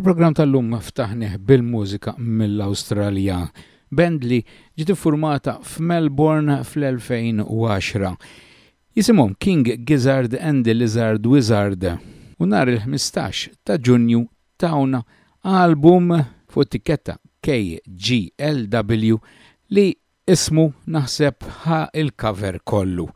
Il-programm tal-lum ftaħnih bil-mużika mill-Awstralja. Band li ġiet formata f'Melbourne fl-2010. Jisimhom King Gizzard and the Lizard Wizard u nhar il-15 ta' Ġunju t'hawn album fuq it-tikketta KGLW li ismu naħseb ħa l-cover kollu.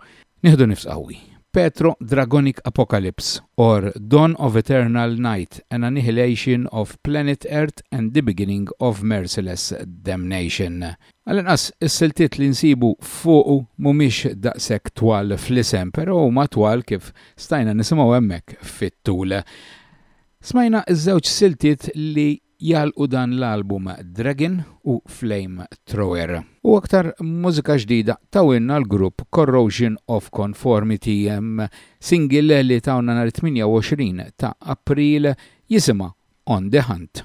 Nieħdu nifs qawwi. Petro Dragonic Apocalypse or Dawn of Eternal Night, An Annihilation of Planet Earth and the Beginning of Merciless Damnation. Għall-inqas is-siltiet li nsibu fuqu mhumiex daqshekk twal fl-isem, però huma twal kif stajna nisimgħu hemmhekk fit-tul. Smajna ż-żewġ siltiet li jagħlqu dan l-album, Dragon u Flame Thrower. U aktar mużika ġdida tawilna l-grupp Corrosion of Conformity, singil li tawna nhar it-28 ta' April jisimha On the Hunt.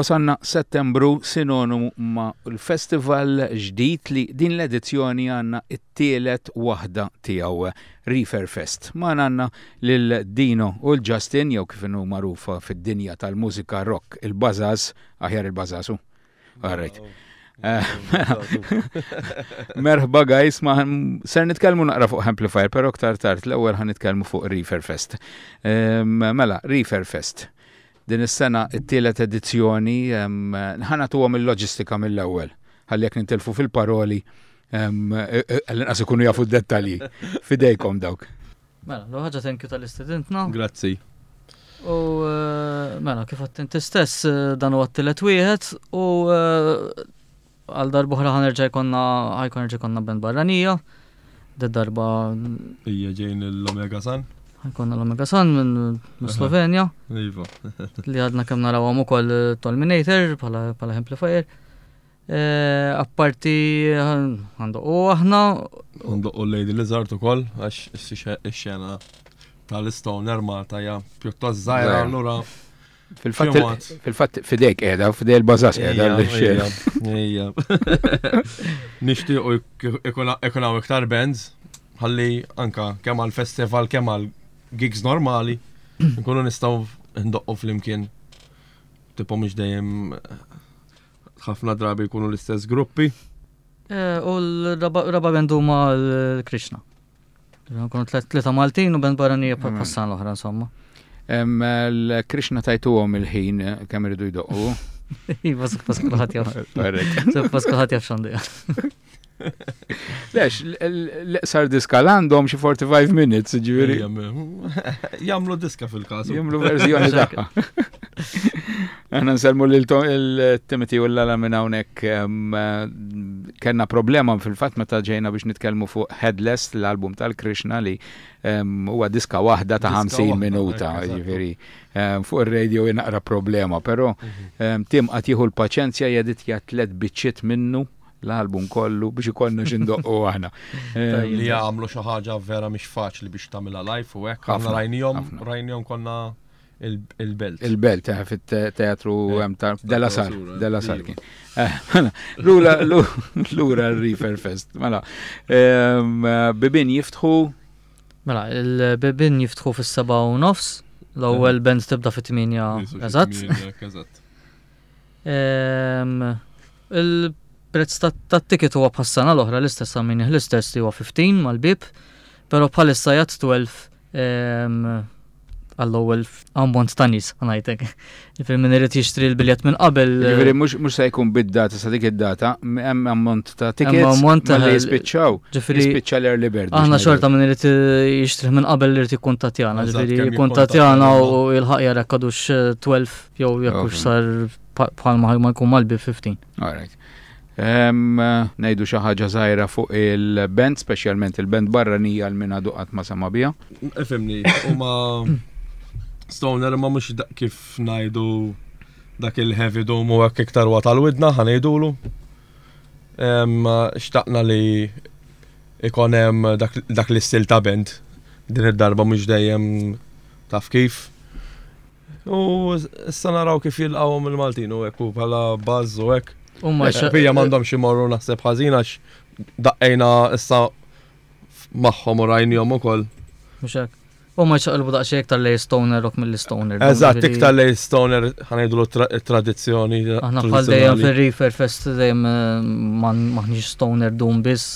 Wasanna settembru sinonu ma l-festival ġdid li din l-edizzjoni għanna it-tielet waħda tiegħu. Riverfest. Magħna għandna lil Dino u l-Justin jew kif inhu magħruf fid-dinja tal-mużika rock il-Bażaż, aħjar il-Bażaż hu? All right. Merħba guys, ma ser nitkellmu naqra fuq Amplifier, pero ktar tard l-ewwel ħan nitkellmu fuq Reefer Fest. Ehm, mela, Reefer Fest. Din is-sena t-tielet edizzjoni ħa nagħtuhom il-loġistika mill-ewwel. Ħalli jekk nintilfu fil-paroli għall-inqas ikunu jafu d-dettalji. Fidejkom dawk. Mela, l ħaġa thank you tal-istudentna. Grazzi. U eh, mela, kif għattin stess eh, dan u għattilet wieħed u eh, Għal darb'oħra ħanerġa' jkollna ħajkun nerġa' jkollna band barranija. Ded darba. Hija ġejn l-Omega Sun. Ħajkonna l-Omega Sun minn Slovenja. Iva. Li għadna kemm narawhom ukoll Tolminator bħala Amplifier. Eh, apparti għandu u aħna. Għandu u Lady Lizard ukoll għax ix-xena tal-Stoner Malta hija pjuttost żgħira allura Fil-fatt fidejk qiegħda, fidej il-bażas qiegħda l-xejn. Ejja. Nixtiequ ikun hawn iktar bands ħalli anka kemm għal festival kemm għal gigs normali nkunu nistgħu ndoqqu flimkien tipo mhux dejjem ħafna drabi jkunu l-istess gruppi. Eh, u l-raba bendu ma l-Krishna. Nkunu tleta Maltin u band barranija pa' passan l-oħra, insomma. L-Krishna tajtuhom il-ħin kemm iridu jdoqqu. Iva, suppost kulħadd jaf. Suppost kulħadd jaf xandu jaf. Lex, l-eqsar diska l-għandhom xi 45 minutes, ġiviri. Jamlu diska fil-kas. Jamlu verżjoni diska. Aħna nselmu lil Timothy u l-lala minn hawnhekk kellna problema fil-fatt meta ġejna biex nitkellmu fuq Headless l-album tal-Krishna li huwa diska waħda ta' 50 minuta, jiġifieri fuq ir-radio inaqra problema, però mhm. Tim qatt jieħu l-paċenzja jeditja tliet biċċiet minnu l-album kollu biex ikollna xindoqqu aħna. Li jagħmlu xi ħaġa vera mhix faċli biex tagħmilha live u hekk aħna rajnihom rajnihom konna Il-belt. Il-belt, eh, fit-teatru eh, hemm ta' Della Sar, Della Sar kien. Eh, mela, lura lura r-Reefer Fest, mela. Ehm, bibin jiftħu. Mela, il-bibin jiftħu fis-seba' u nofs, l-ewwel band tibda fit-8 eżatt. Ehm, il-prezz tat-ticket huwa bħas-sena l-oħra l-istess għamini l-istess li huwa 15 mal-bib, però bħalissa jgħat 12 ehm, għall-ewwel ammont ta' nies ngħidlek. Ġifieri min irid jixtri l-biljett minn qabel. Eh, Ġifieri mhux mhux se jkun bid-data sa dik id-data, hemm ammont ta' tickets ammont li jispiċċaw. Ġifieri jispiċċa l-early bird. Aħna xorta min irid eh, jixtri minn qabel irid jikkuntattjana, ġifieri jikkuntattjana u jilħaq jara kadux 12 Jew jekk hux sar bħalma ma jkun mal-B15. All right. Nejdu xi ħaġa żgħira fuq il-band, speċjalment il-band barranija għal min għadu qatt ma sama biha. Ifimni, huma Stoner ma mhux kif ngħidu dak il-heavy doom u hekk iktar wa tal-widna ħanejdulu. Xtaqna li ikon hemm dak l-istil ta' band din id-darba mhux dejjem taf kif. U issa naraw kif jilqawhom il-Maltin u hekk u bħala baż u hekk. Huma xbija m'għandhomx imorru naħseb ħażin għax daqqejna issa magħhom u rajnihom ukoll. Mhux hekk. U ma jċaqilbu daqxie iktar lej stoner ok mill stoner. Eżatt, iktar lej stoner ħanajdu l-tradizjoni. Aħna bħal dejjem fil-Reefer Fest dejjem eh, maħniġ stoner dum biss.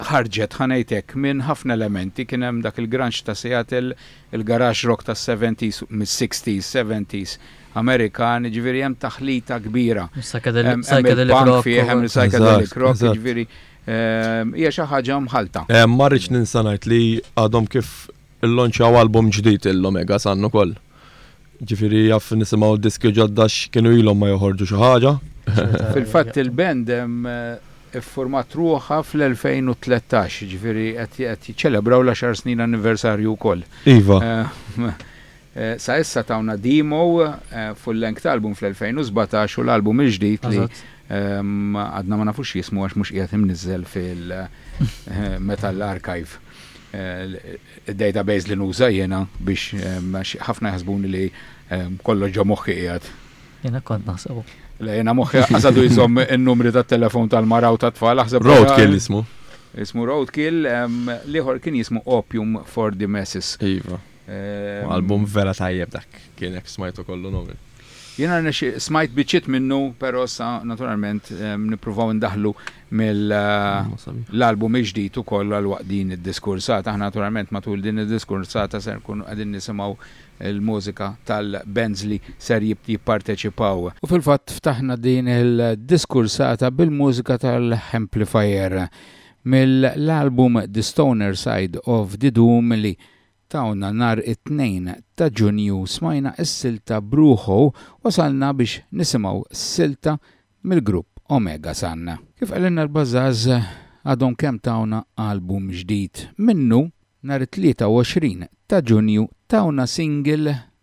ħarġet, ħa ngħid hekk, minn ħafna elementi. Kien hemm dak il-grunge ta' Seattle, il-garage rock tas-seventies, mis-sixties, seventies Amerikan, jiġifieri hemm taħlita kbira. Psychedelic rock. Hemm il-psychedelic rock, jiġifieri hija xi ħaġa mħalta. Ma rridx ninsa ngħid li għadhom kif Illanċjaw album ġdid il-Omegas Ann ukoll. Ġifieri jaf nisimgħu diski ġodda għax kienu ilhom ma joħorġu xi ħaġa. Fil-fatt il-band iffurmat ruħha fl-2013, jiġifieri qed jiċċelebraw l-għaxar snin anniversarju wkoll. Iva. Sa issa tawna demo, full-length album fl-2017 u l-album il-ġdid li għadna ma nafux x'jismu għax mhux qiegħed imniżżel fil-Metal Archive. il-database li nuża jiena biex ħafna jaħsbuni li kollox ġo moħħi qiegħed. Jiena kont naħseb. Le jiena moħħi għażadu jżomm in-numri tat-telefon tal-mara u tat-tfal aħseb. Roadkill ismu. Ismu Roadkill, liħor kien jismu Opium for the Masses. Iva. Album vera tajjeb dak, kien hekk smajtu kollu nomi. Jiena smajt biċċiet minnu, però sa naturalment nippruvaw ndaħlu mill-album il-ġdid ukoll għal waqt din id-diskursata. Aħna naturalment matul din id-diskursata ser nkunu qegħdin nisimgħu l-mużika tal-bands li ser jipparteċipaw. U fil-fatt ftaħna din il-diskursata bil-mużika tal-Hemplifier mill-album The Stoner Side of the Doom li tawna nhar it-Tnejn ta' Ġunju smajna s-silta b'ruħu wasalna biex nisimgħu silta mill-grupp Omega Sun. Kif qalilna l-Bażżaż għadhom kemm tawna album ġdid minnu, nhar it-23 ta' Ġunju tawna single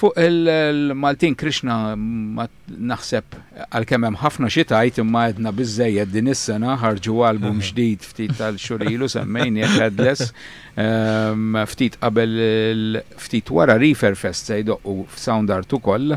Fuq il-Maltin Krishna ma naħseb għal hemm ħafna xi tajt imma għedna biżejjed din is-sena ħarġu album ġdid ftit tal-xurilu semmejn headless ehm, ftit qabel ftit wara Reefer Fest se jdoqqu f'Sound Art ukoll.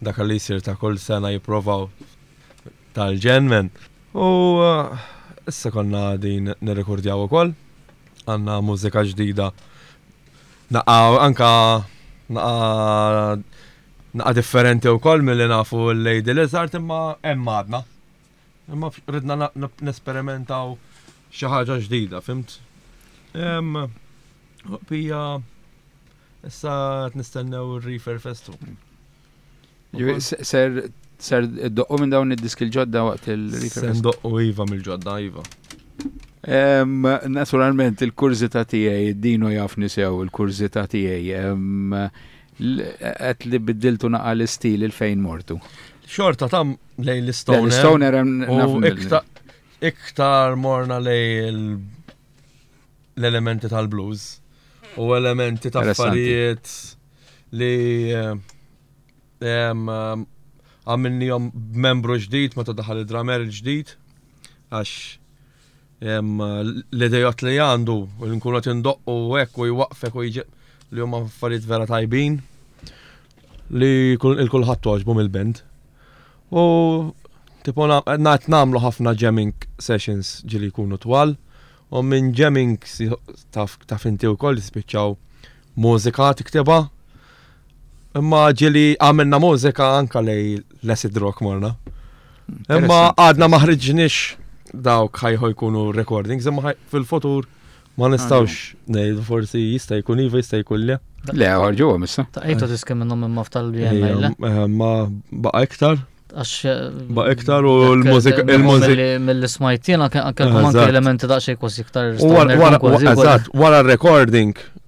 Dak li jsir ta' kull sena jipprovaw tal-ġenn men. U issa konna din nirrekordjaw ukoll. Għandna mużika ġdida. Naqa anka naqa naqa differenti wkoll milli nafu l-Lady Lizard imma hemm għadna. Imma ridna nesperimentaw xi ħaġa ġdida, fimt? Pija, issa nistennew il-Reefer Festu. Ser Ser doqqu minn dawn id-diski l-ġodda waqt il-Reefer Festu. Doqqu iva mill-ġodda, iva. Naturalment, il-kurzita tijaj, dino jafni sew, il-kurzita tijaj. L-għedt li biddiltu naqa' l-istil il fejn mortu. Xorta tam lej l-istoner. L-istoner hemm iktar morna lej l-elementi tal-blues u elementi ta' affarijiet li eh, eh, għamilni jom membru ġdid meta daħal id-dramer ġdid għax L-idejat li għandu, u l-nkunu qed indoqqu hekk u jwaqfek u jġib li huma affarijiet vera tajbin li il-kulħadd toġbu mill-band. U tipo nagħt nagħmlu ħafna jamming sessions ġili jkunu twal u minn jamming taf inti wkoll jispiċċaw mużika tiktibha Imma ġili għamilna mużika anka lej l-acid rock morna. Imma għadna maħriġnix dawk ħajħu jkunu recordings, imma fil-futur ma nistawx nejdu forsi jista' jkun iva jista' jkun le. Le, ħarġu għom issa. Ta' ejta tiskem minnhom imma ftal li għamil. Eh, ma baqa iktar. Għax. Eh, baqa iktar u l-mużika. Mill-li smajtina kien anke elementi daqxej kważi iktar. Wara recording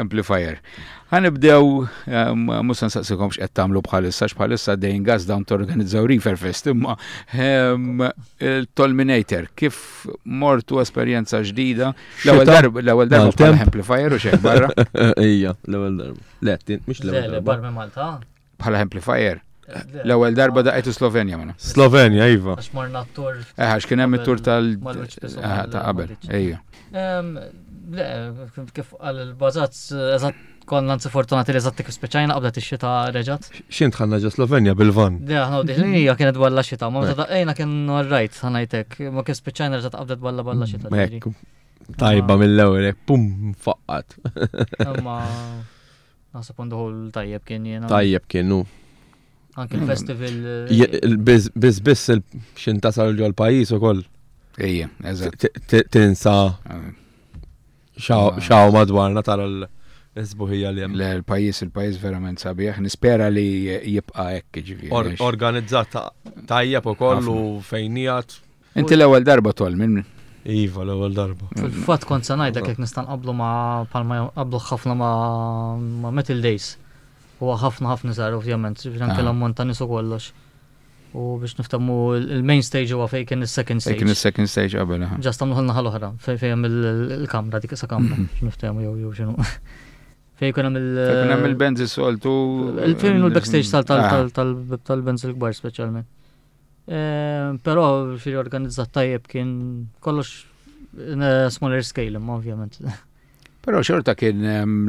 Amplifier. Għanibdew, eh, musa nsaqsikom x'qed tagħmlu bħalissa, x'bħalissa dejn gas dawn torganizzaw River Fest, imma ehm, il-Tolminator, kif mortu esperjenza ġdida, l-ewwel darba, l-ewwel darba bħal amplifier u xejn barra. Ija, l-ewwel darba. Le, mhux l-ewwel darba. Barra Malta. Bħala amplifier. L-ewwel darba daqqitu Slovenja minna. Slovenja, iva. Għax marna t-tur. Eh, għax kien hemm it-tur tal. Eh, ta' qabel, ejja. Le, kif għal il-bazazz, eżatt konna nsi fortunati li eżatt kif speċajna qabda t ta' reġat. Xint tħanna ġa Slovenja bil-van. Le, ħna u diħli hija kienet balla xita, ma meta daqqa kien rajt ħanajtek, ma kif speċajna reġat qabda balla balla xita. Tajba mill-ewwel, pum, faqqat. Naħseb għandu ħol tajjeb kien jena. Tajjeb kienu. Anki l-festival. Eh, biss biss xin tasal ġol pajis u koll. Ejja, eżatt. Tinsa. Ah. Xaw madwarna tara l-isbuħija li jem. L-pajis, il-pajis verament sabiħ. Nispera li jibqa ekk ġivir. Organizzat tajjeb u koll u fejnijat. Inti l-ewwel darba tol minn Iva, l-ewwel darba. Fil-fatt kont se ngħidlek jekk nista' nqabblu ma' palma qablu ħafna ma' Metal Days. Huwa ħafna ħafna żgħar ovvjament, ġifieri anke l-ammont ta' nies u kollox. U biex niftehmu il-main stage huwa fejn kien is-second stage. Fejn kien is-second stage qabel. Ġast għamluh naħa l-oħra fejn hemm il-kamra dik sa kamra biex niftehmu jew x'inhu. Fejn kien hemm il- Fejn kien hemm il-bands is-soltu. Fejn il-backstage tal-bands il-kbar speċjalment. Però xi organizzat tajjeb kien kollox smaller scale imma ovvjament. Però xorta kien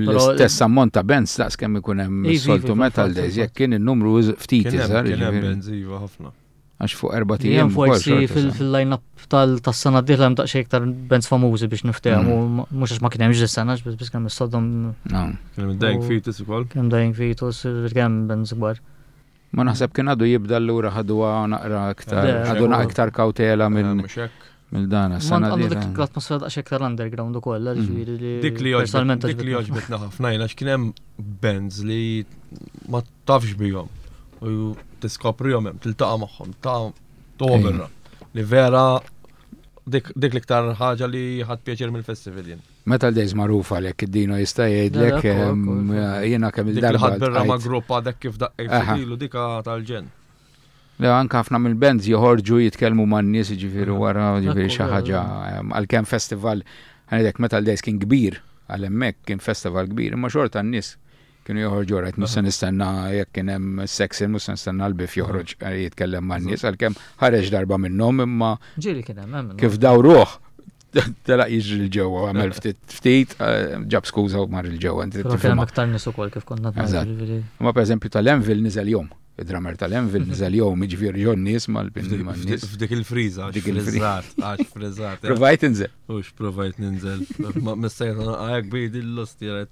l-istess ammont ta' bands daqs kemm ikun hemm soltu metal days, jekk kien in-numru ftit iżgħar. Kien hemm bands iva ħafna. Għax fuq erba' tiegħi. Forsi fil-line-up tas-sena d-dieħla hemm daqsxejn iktar bands famużi biex niftehmu, mhux għax ma kien hemmx is-sena biss kemm is-soddhom. Kien hemm Dying Fetus ukoll. Kien hemm Dying Fetus, kien hemm bands kbar. Ma naħseb kien għadu jibda l-lura ħaduha naqra iktar, għadu naqra iktar kautela minn minn dana. Għandu għandu dik l-atmosfera daqs iktar underground u koll, mhm. ġviri li. Dik li joġbet. Dik li joġbet naħaf, najla, xkienem bands li ma tafx bijom. U tiskopri jom, tiltaqa maħħom, ta' toberra. Li vera dik l-iktar ħaġa li ħad pjaċir mill-festival jien. Metal Days magħruf għalhekk id-dino jista' jgħidlek jiena kemm il-darba. Dik ħadd birra ma' grupp għadek kif daqqejt ilu dik tal-ġen. Le anke ħafna mill-bands joħorġu jitkellmu man-nies jiġifieri wara jiġifieri xi ħaġa għalkemm festival għalhekk Metal Days kien kbir għal hemmhekk kien festival kbir imma xorta n-nies Kienu joħorġu rajt, mhux se nistenna jekk kien hemm sexin, mhux se nistenna l-bif joħroġ eh, jitkellem man-nies għalkemm ħareġ darba minnhom imma Ġieli kien hemm hemm. kif dawruh telaq jiġri l-ġewwa għamel ftit ftit eh, ġab skuża u mar il-ġewwa. inti Però kien tifhimha. hemm iktar nies ukoll kif konna ngħidu, Eżatt. jiġifieri. Ma per eżempju tal-Envil niżel jom. Id-drummer tal-Envil niżel jom, iġviri ġon nies mal-bindi man nies. F'dik il-friza, għax Dik il-friża. frizzat, għax frizzat. Provajt inżel. Ux provajt ninżel. Ma messajt għajak bidi l-losti għajt.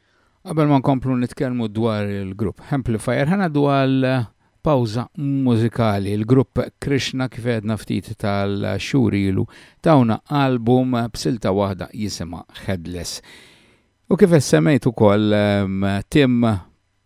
Qabel ma nkomplu nitkellmu dwar il-grupp Hemplifier, ħa ngħaddu għal pawża mużikali. Il-grupp Krishna kif għedna ftit tal-xhur ilu tawna album b'silta waħda jisimha Headless. U kif semmejt ukoll ehm, Tim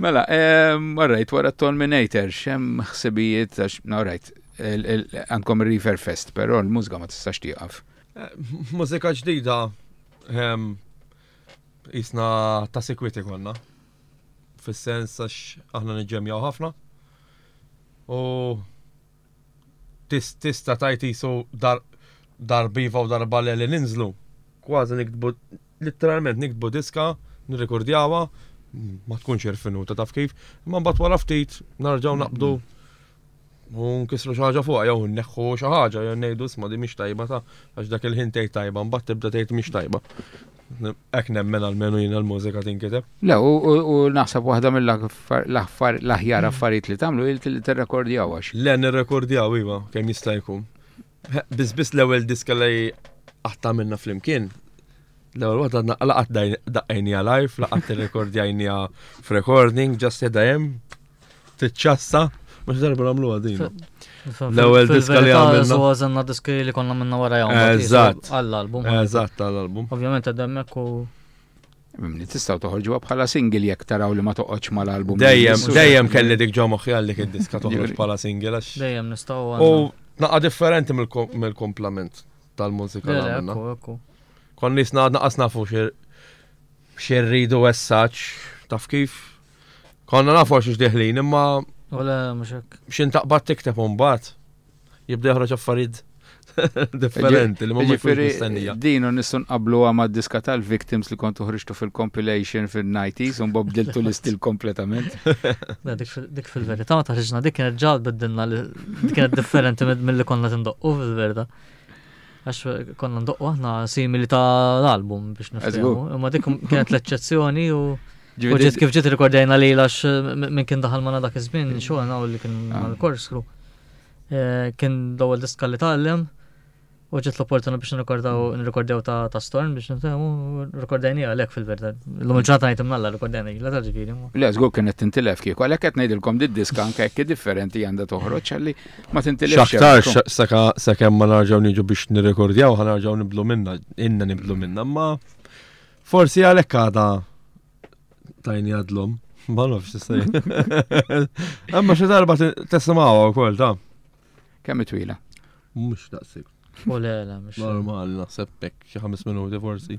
Mela, għarrajt, wara t-Torminator, xem ħsibijiet, għax, għarrajt, għandkom il-River Fest, pero l-mużika ma tistax tieqaf. Eh, mużika ġdida, jisna ta' sekwiti konna. Fis-sens għax aħna nġemjaw ħafna. U Tista' tgħid qisu darba iva u darba le li ninżlu? Kważi niktbu, litteralment niktbu diska, nirrikurdjawha, ma tkunx irfinuta taf kif, imma mbagħad wara ftit narġgħu naqbdu u nkissru xi ħaġa fuqha jew inneħħu xi ħaġa jew ngħidu isma' din mhix tajba ta' għax dak il-ħin tgħid tajba mbagħad tibda tgħid mhix tajba. Ek nemmen għal-menu jina l-mużika tinkiteb. Le, u naħseb waħda mill-aħjar mm. affarijiet li tamlu il li t-rekordjaw għax. Le, n-rekordjaw, iva, kem jista' jkun. Biz biz l-ewel diska li għatta minna fl-imkien, l-ewel għadna laqat daqqajnija live, laqat t-rekordjajnija f-recording, ġas jeda jem, Tiċċassa, mhux darba nagħmluha din. L-ewwel diska li għamilna. So għażilna diski li konna minna wara jgħu. Eżatt. Għall-album. Eżatt għall-album. Ovvjament għademmek u Mimni tistaw toħorġu bħala single jekk taraw li ma toqgħodx mal-album. Dejjem, dejjem kelli dik ġo moħħi għal dik id-diska toħroġ bħala single għax. Dejjem nistgħu. U naqa' differenti mill-komplament tal-mużika għamilna. Kon nisna għadna qasna fuq xirridu essaċ taf kif Konna nafu għax deħlin imma. Wala mhux hekk. X'in taqbad tikteb imbagħad jibda joħroġ affarijiet differenti li mhumiex fil-mistennija. Din u nistgħu nqablu ma' diska tal-victims li kont uħriġtu fil-compilation fil-90s u mbagħad bdiltu l-istil kompletament. Dik fil-verità ma taħriġna dik kienet ġal biddilna li kienet differenti mill-li konna tindoqqu fil-verità. Għax konna ndoqqu aħna simili ta' l-album biex nifhmu. Imma dik kienet l-eċċezzjoni u ġiet kif ġiet rikordajna li għax minn kien daħal ma' dak iż-żmien xogħolna u li kien ah. mal-kors kru. Eh, kien l-ewwel diska li tgħallem u ġiet l-opportunità biex nirrikordaw nirrikordew ta' Storm biex nifhmu rikordajni għalhekk fil-verità. L-lum il-ġurnata ngħid imnalla rikordajni la ta' ġifieri. Le żgur kienet tintilef kieku għalhekk qed ngħidilkom did-diska anke hekk differenti għandha toħroġ għalli ma tintilifx. X'aktarx saka sakemm ma narġgħu niġu biex nirrekordjaw ħa narġgħu nibdlu minna, inna nibdlu minna, ma forsi għalhekk għada tajni għadlhom. Ma nafx tista' Amma xi darba tisimgħuha wkoll ta' kemm twila. Mhux daqsik. U le, le, mhux. Normal, naħseb hekk xi ħames minuti forsi.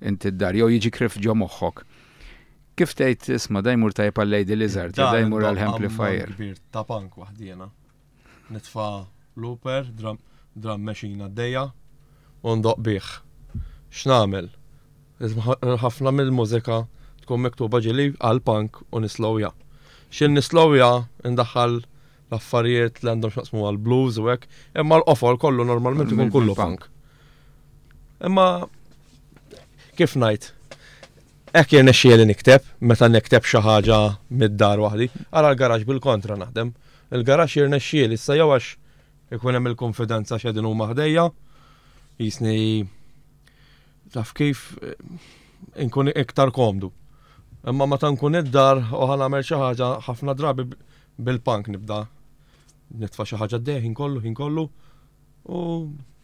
int id-dar, jew jiġikrif ġo moħħok. Kif tgħid, isma' da jmur tajjeb għal Lady Lizard, jew da jmur għal Hemply Fire. kbir ta' punk waħdiena. Nitfa' looper, drum, drum machine għaddejja, u ndoqq bih. X'nagħmel? Ħafna mill-mużika tkun miktuba ġieli għall-punk u nislowja. X'innislowja, indaħħal l-affarijiet li għandhom xaqsmu għal blues u hekk, imma l-qofol kollu normalment ikun kollu funk. Imma kif ngħid, hekk jien xieli nikteb, meta nikteb xi ħaġa mid-dar waħdi, ara l-garaġ bil-kontra naħdem. Il-garaġ jirna xieli issa jew għax ikun hemm il-konfidenza x'edin huma ħdejja, jisni Taf kif inkun iktar komdu. Imma meta nkun id-dar u ħa nagħmel xi ħaġa ħafna drabi bil-punk nibda nitfa' xi ħaġa d ħin kollu, ħin kollu. U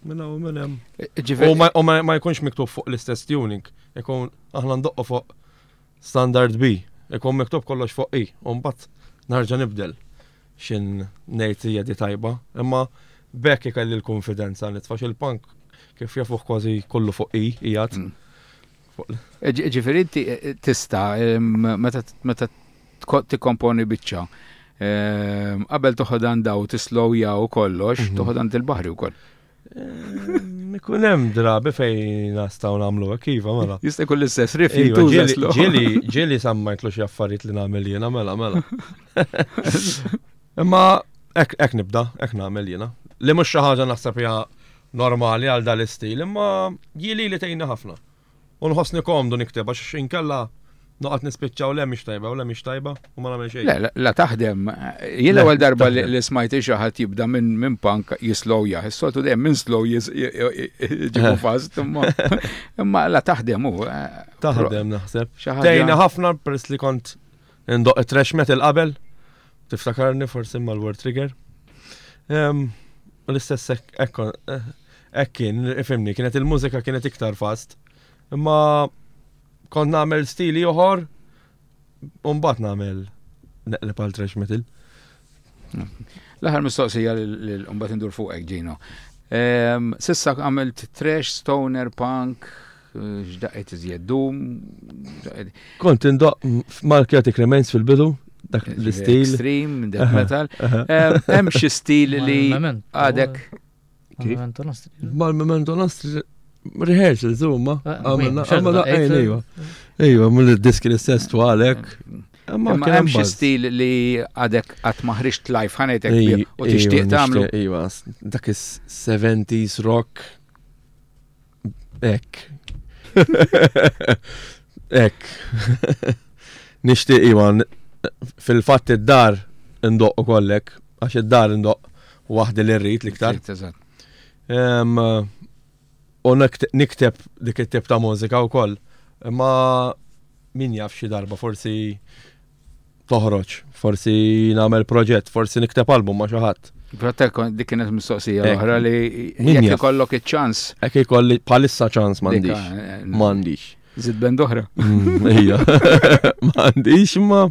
minna u minn hemm. U ma jkunx miktub fuq l-istess tuning, ikun aħna ndoqqu fuq standard B, ikun miktub kollox fuq I, u mbagħad narġa' nibdel. x'in ngħid hija di tajba, imma b'hekk ikelli l-kunfidenza nitfax il-punk kif jafuh kważi kollu fuq i qiegħed. Mm. Ġifieri inti eh, eh, tista' meta tikkomponi biċċa eh, qabel toħodan daw tislow jaw kollox, mhm. toħodan il-baħri wkoll. Ikun hemm drabi fejn nistgħu nagħmlu hekk iva mela. Jista' jkun l-istess rif iva, Ġieli ġieli sammajtlu xi affarijiet li nagħmel jiena mela mela. Imma hekk nibda, hekk nagħmel jiena. Li mhux xi ħaġa naħseb hija normali għal dal-istil, imma jieli li tgħinna ħafna. U nħossni komdu nikteb għax inkella noqgħod nispiċċaw le mhix tajba u le mhix tajba u ma nagħmel xejn. Le, la taħdem. Jien l-ewwel darba li smajt xi ħadd jibda minn minn punk jislowja. Is-soltu dejjem minn slow jiġibu fast imma imma la taħdem hu. Taħdem naħseb. Tejna ħafna peress li kont Indoq it-trash metal qabel, tiftakarni forsi mal word trigger. Ehm, l-istess ekkon, eh, ekkin, ifimni, kienet il-mużika kienet iktar fast. Imma kont namel stili uħor, unbat namel neqleb għal trash metal. L-ħar mistoqsija l-unbat indur fuq Gino. Ehm, sissa għamilt trash, stoner, punk, X'daqqiet iżjed dum. Kont indoq f'Markjati Kremenz fil-bidu, dak l-istil. Stream, death metal. Hemm xi stil li għadek. Mal-memento nostri rehearsals huma. Għamilna għamilna għajn ejwa. Ejwa, mill-diski l-istess twalek. Ma hemm xi stil li għadek qatt ma ħriġt live ħanetek u tixtieq tagħmlu. Ejwa, dak is-70s rock Ek. Ek. Nishti iwan, fil-fatt id-dar ndoq u kollek, għax id-dar ndoq wahdi li rrit liktar. U nikteb dik it-tip ta' mużika u koll. Ma min jaf xi darba forsi toħroġ, forsi nagħmel proġett, forsi nikteb album ma' xi ħadd. Frattek, dik kienet mistoqsija l-oħra li jekk ikollok iċ-ċans. Jekk ikolli bħalissa ċans m'għandix. Eh, eh, m'għandix. Zid band oħra. Mm, ija. M'għandix ma.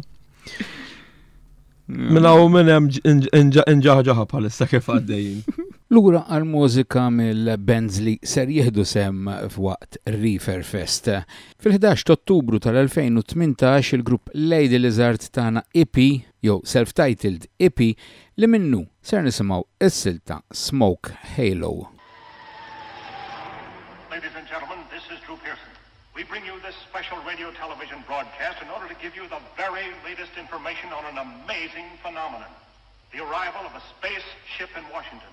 Mm. Minna u minn hemm inġaħġaħa bħalissa kif għaddejjin. Lura għal mużika mill-bands li ser jihdu sem f'waqt Reefer Fest. Fil-ħdax t'Ottubru tal-2018 il-grupp Lady Lizard tana EP, jew self-titled EP, li minnu ser nisimgħu s-silta Smoke Halo. Ladies and gentlemen, this is Drew Pearson. We bring you this special radio television broadcast in order to give you the very latest information on an amazing phenomenon, the arrival of a space ship in Washington.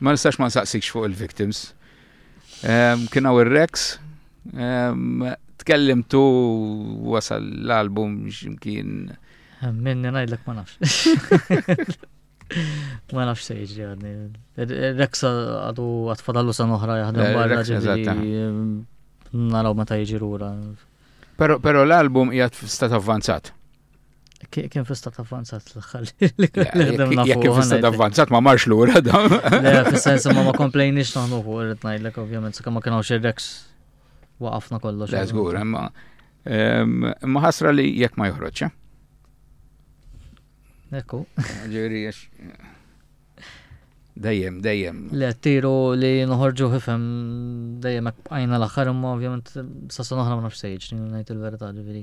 Ma nistax ma nsaqsikx fuq il-victims. Ehm, kien hawn ir-Rex, ehm, tkellimtu wasal l-album x'imkien. Ehm, Minni ngħidlek ma nafx. Ma nafx se jiġri għadni. Rex għadu għatfadallu san oħra jaħdem eh, barra ġifieri naraw meta jiġi lura. Pero, pero l-album jgħat stat avvanzat. Kien fl-istat avvanzat l-axħal. Jekk fl-istat avvanzat ma marx l-ura da. Fil-sens ma ma komplejnix naħnu fuq irrit najdlek, ovvjament, sa' ma kienu xirreks waqafna kollox. Le, zgur, imma imma ħasra li jekk ma joħroġ. Eh? Ekku. Ġiri, Dejjem, dejjem. Le, tiru li nħorġu ħifem dejjem għajna l-axħar, imma ovvjament sassa noħra ma nafx sejġ, najt il-verita ġiviri.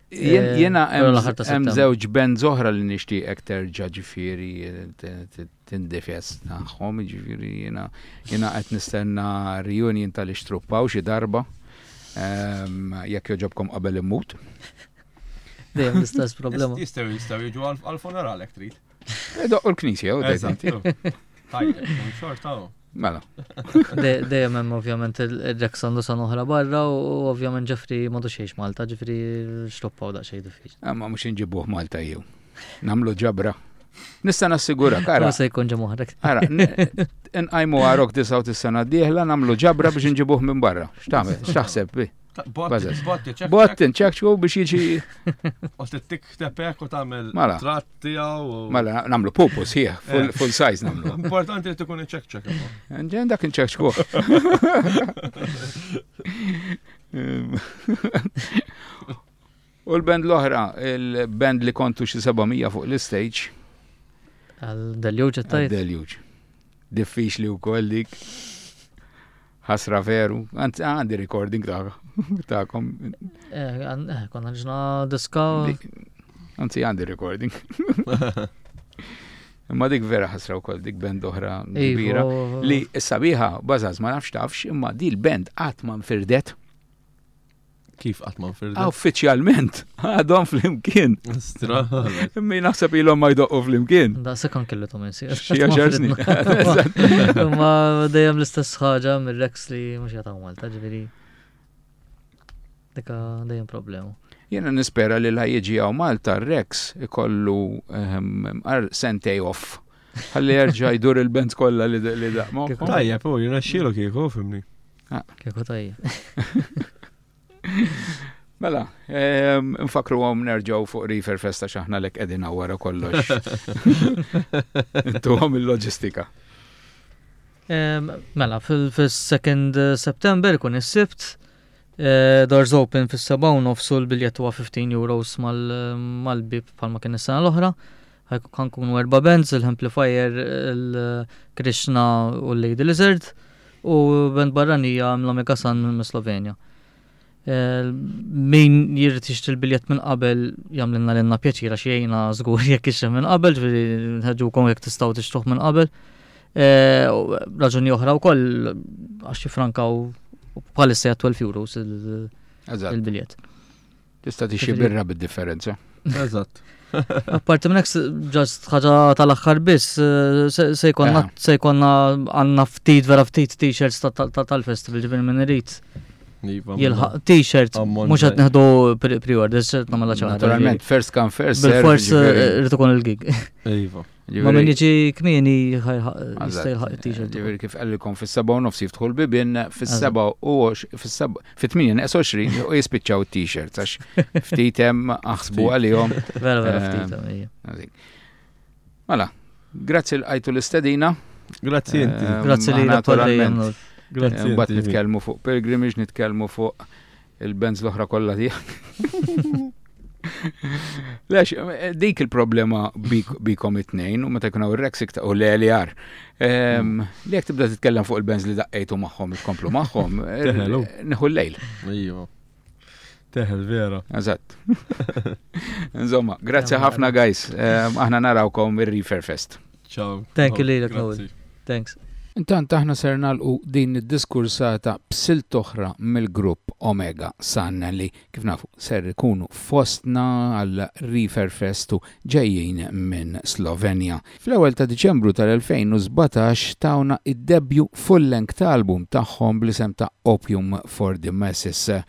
Jena hemm żewġ band zoħra li nixtieqek terġa' ġifieri tindifes tagħhom, ġifieri jiena jiena qed nistenna reunion tal-ixtruppaw xi darba ehm, jekk joġobkom qabel immut. Dejjem l-istess problema. Jistgħu jistgħu jiġu għal-funeralek trid. Eh, doqqu l-knisja, u Mela. Dejjem hemm ovvjament il-Jackson Luson oħra barra u ovvjament ġifri ma duxiex Malta, ġifri xloppaw daqsxejn diffiċ. Eh, ma mhux inġibuh Malta jew. Namlu ġabra. Nista' nassigura, kara. se jkun ġem oħrek. Ara, nqajmu għarok disaw tis-sena d-dieħla namlu ġabra biex inġibuh minn barra. X'tagħmel? X'taħseb? Bottin, ċekċku biex jiġi. U t-tik tepek u tamel. Mala. Tratti għaw. Mala, namlu pupu sħiħ, eh. full size namlu. Importanti li tkun iċekċek. Ġen dak iċekċku. U l-band l-oħra, il-band li kontu xi 700 fuq l-stage. Għal-deljuġ għattajt. Għal-deljuġ. Diffiċ li u kollik. Ħasra veru, għanzi għandi recording ta'kom. Eh, eh, konna ġna diska. Għanzi għandi recording. Imma dik vera ħasra wkoll dik band oħra kbira li s-sabiħa bażaż ma nafx tafx imma di l-band qatt ma nfirdet. Kif qatt ma nfirdu? Ah, uffiċjalment, għadhom flimkien. Min naħseb ilhom ma jdoqqu flimkien. Da sekan kellu tom insi. Ma dejjem l-istess ħaġa mir-Rex li mhux jagħta Malta, ġifieri. Dika dejjem problema. Jena nispera li la jieġi għaw Malta Rex ikollu ehm, sentej off. Għalli jerġa' jdur il-bent kollha li daqmu. Tajja, po, jena xielu kieku, fimni. Ah, kieku tajjeb. Mela, ehm, nfakru għom nerġaw fuq Rifer Festa xaħna lek edin għawara kollox. Tu għom il-loġistika. Ehm, mela, fil-2nd eh, September kun is-sibt, eh, doors open fil-7 nofsu l-biljet huwa 15 euros mal-bib palma kien is-sena l-oħra. Hekk kan kunu erba' bands, il-Hemplifier, il-Krishna u l-Lady Lizard u band barranija l-Omega Sun minn Slovenja. Eh, min jirrit jixtri l-biljett minn qabel jamlinna l-inna pjaċira xiejna zgur jek ixem minn qabel, ġviri nħedġukom jek tistaw tixtruħ minn qabel. Eh, raġuni oħra u koll għax franka u palissa jgħat 12 euros il-biljett. Tista' tixi birra bid-differenza. Eżatt. Apparti minn hekk ġast ħaġa tal-aħħar biss eh, se jkollna eh. se jkollna għandna ftit vera ftit t-shirts tal-festival ġifieri minn irid. Iva, jilħaq t-shirt, mux għet neħdu pre-orders, namela ċaħda. Naturalment, first come, first serve. Bil-fors eh, rritu kun il-gig. Iva. Ma minn iġi kmieni jista' jilħaq it-t-shirt. Ġifieri kif qalilkom fis-seba' u nofs jiftħu l-bibien, fis-seba' u fit-tmien inqas 20 u jispiċċaw it-t-shirts għax ftit hemm aħsbu għalihom. Vera vera ftit hemm. Mela, grazzi l qajtu l-istedina. Grazzi inti. Grazzi li naturalment. Grazzi. Mbagħad nitkellmu fuq pilgrimage, nitkellmu fuq Il-bands l-oħra kollha tiegħek. Lex, dik il-problema bikom it-tnejn, u meta jkun hawn ir-Rexik u le li għar. Ehm, li jekk tibda titkellem fuq il-bands li daqqejtu magħhom, tkomplu magħhom, neħu l-lejl. Ejju. Teħel vera. Eżatt. Insomma, grazzi ħafna guys. Ehm, aħna narawkom ir-Reefer Fest. Ciao. Thank you lilek Noel. Thanks. Intant aħna ser nalqu din id-diskursata b'silt oħra mill-grupp Omega Sanna li kif nafu ser ikunu fostna għal Reefer Festu ġejjin minn Slovenja. Fl-ewwel ta' Diċembru tal-2017 tawna id-debju full-length album tagħhom bl-isem ta' Opium for the Masses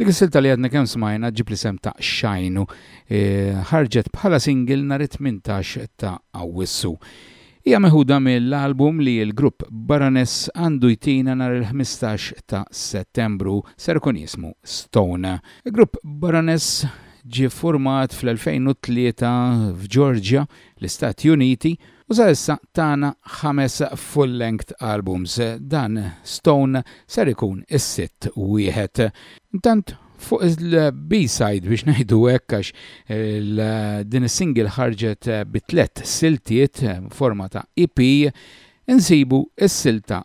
Dik is-silta li għadna kemm smajna ġib l-isem ta' Xajnu. Ħarġet bħala single nhar it-18 ta' Awwissu. Hija meħuda mill-album li l-grupp Baroness għandu jtina nhar il-15 ta' Settembru ser ikun jismu Stone. Il-grupp Baroness ġie ffurmat fl-2003 f'Georgia, l-Istati Uniti, U sa issa tana ħames full length albums, dan Stone ser ikun is-sitt wieħed. Intant fuq il-B-side biex ngħidu hekk għax din is-single ħarġet bi tliet siltiet forma ta' EP, insibu s-silta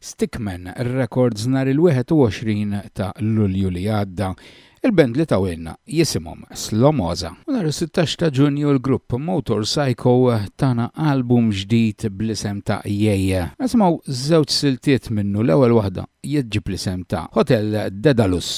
Stickman Records nhar il-21 ta' Lulju li għadda. Il-band li tawilna jisimhom Slomoza. U nhar is-sittax ta' Ġunju l-grupp Motor Psycho tana album ġdid bl-isem ta' Yeye. Nisimgħu żewġ siltiet minnu l-ewwel waħda jitġib l-isem ta' Hotel Dedalus.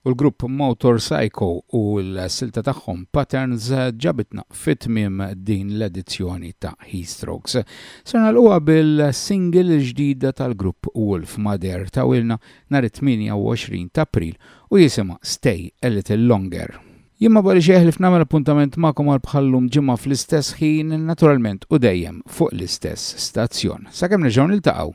U l-grupp Motor Psycho u l-silta tagħhom Patterns ġabitna fi tmiem din l-edizzjoni ta' Heatstrokes. Ser nagħlquha bil-single il-ġdida tal-grupp Wolf Mother tawilna nhar it-28 t'April u jisimha Stay a Little Longer. Jien ma baqlix ieħlif nagħmel appuntament magħkom għal bħal-lum ġimgħa fl-istess ħin, naturalment u dejjem fuq l-istess stazzjon. Sakemm nerġgħu niltaqgħu,